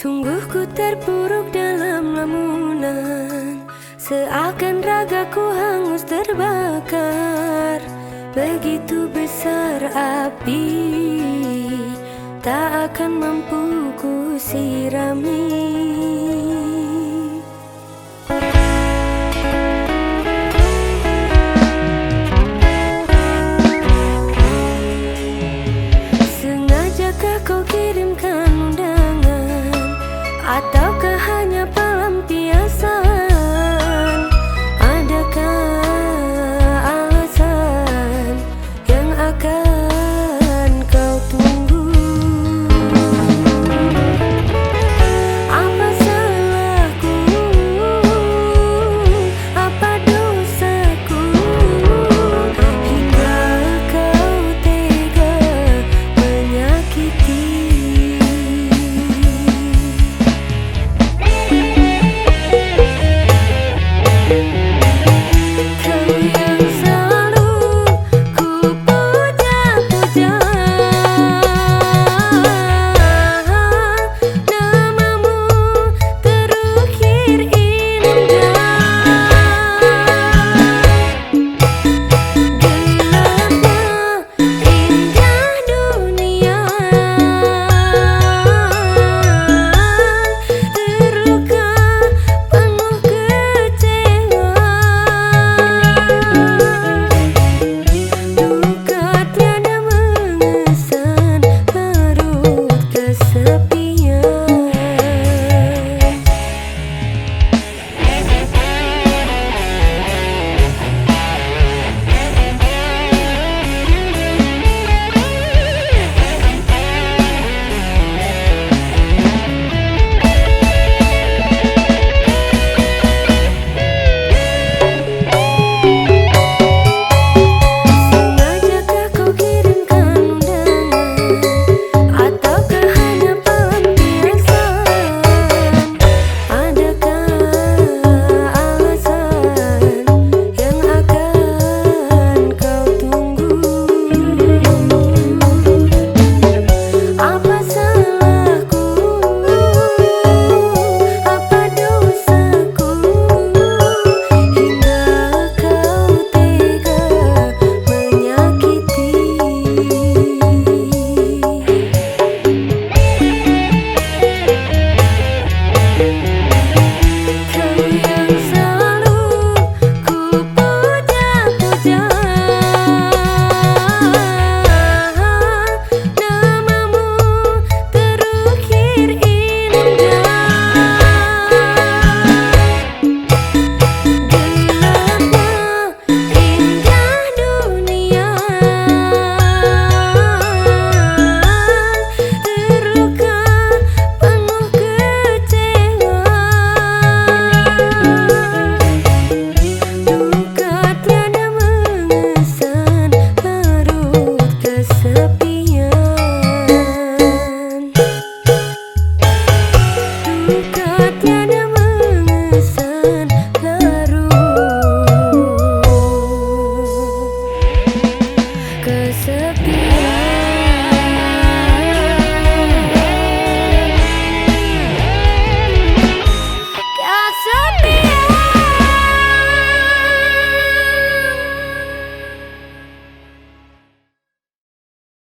Sungguh ku terpuruk dalam lamunan. Seakan ragaku hangus terbakar. Begitu besar api Tak akan mampu ku sirami.